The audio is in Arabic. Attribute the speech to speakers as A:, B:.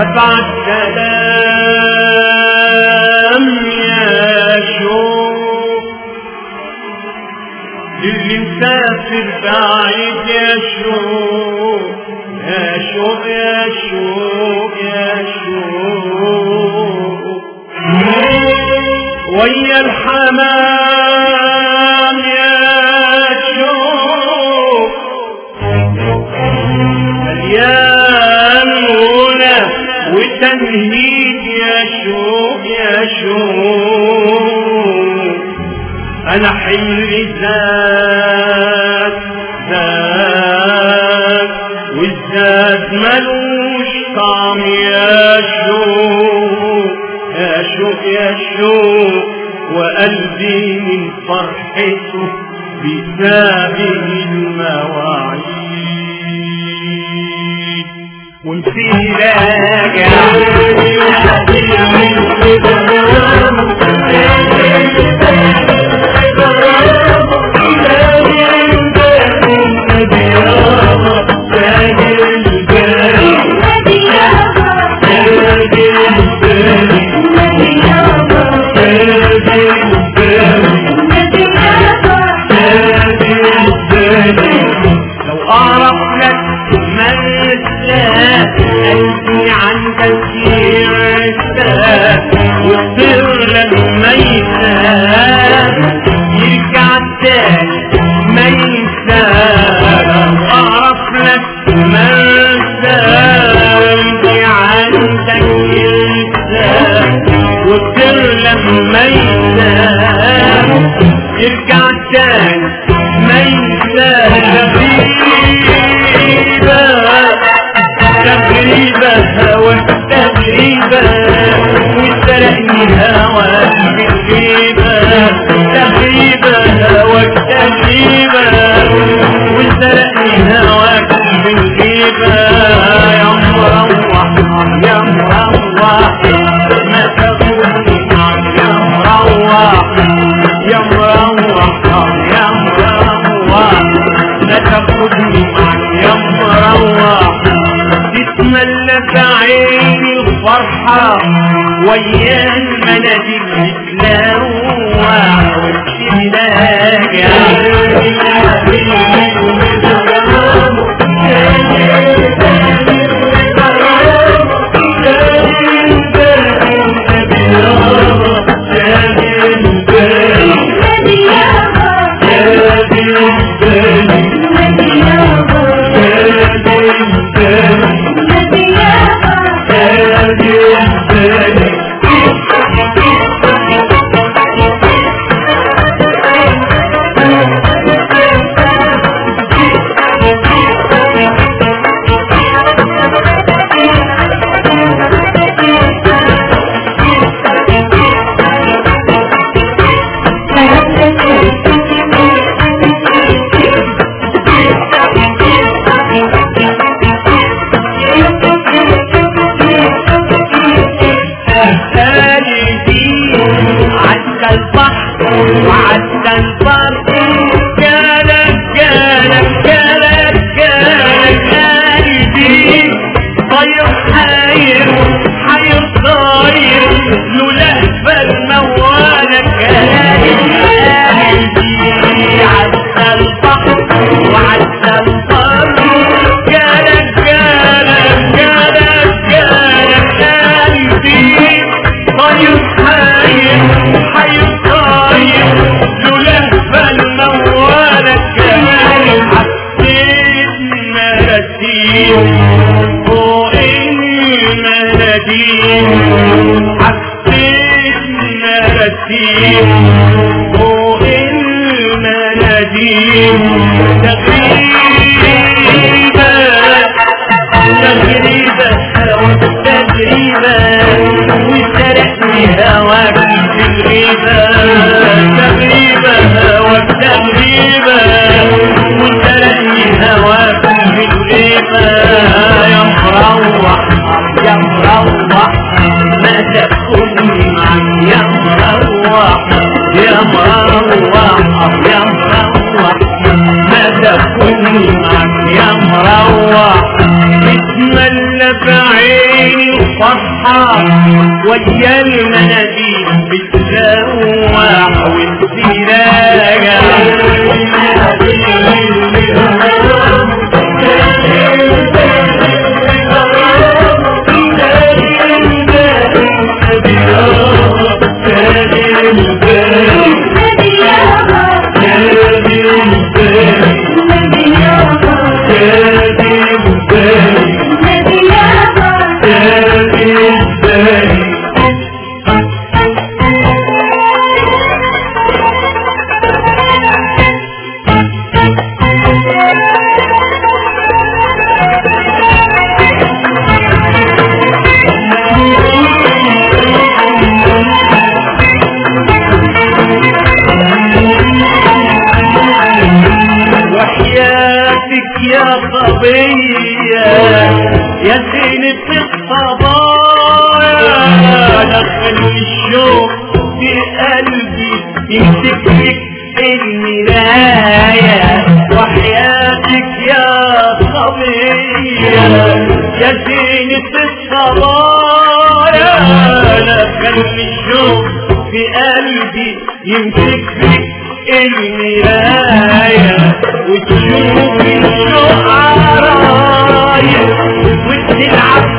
A: Advance بعيد يا شوق يا شوق يا شوق يا شوق ويا الحمام يا شوق مليان غنى وتنهيد يا شوق يا شوق أنا حملي ذات والذات ملوش طعم يا شوق يا شوق يا شوق وقلبي من فرحته بسابه المواعيد. ونسي قلبي عندك يرسى وتصير لما يساب يرجع تاني ما لو اعرف لك مرسى قلبي عندك يرسى وتصير لما يساب يرجع تاني في عيني الفرحة ويا المناديل تتلاوع قلبي حاير حاير طاير لولا فالموالك قلبي ضوء المناديل تقريبا تقريبا تقريبا وسرقني هواك تقريبا تقريبا هواك تقريبا وسرقني هواك تقريبا يا مروح يا مروح مروح يا مروح مدى كلك يا مروح بتملى بعيني فرحة ويا المناديل بتروح وانت راجع صبية يا زينة الصبايا دخل الشوق في قلبي يمسك لك المراية وحياتك يا صبية يا زينة الصبايا دخل الشوق في قلبي يمسك لك المراية وتشوف الشوق عرايا وتلعب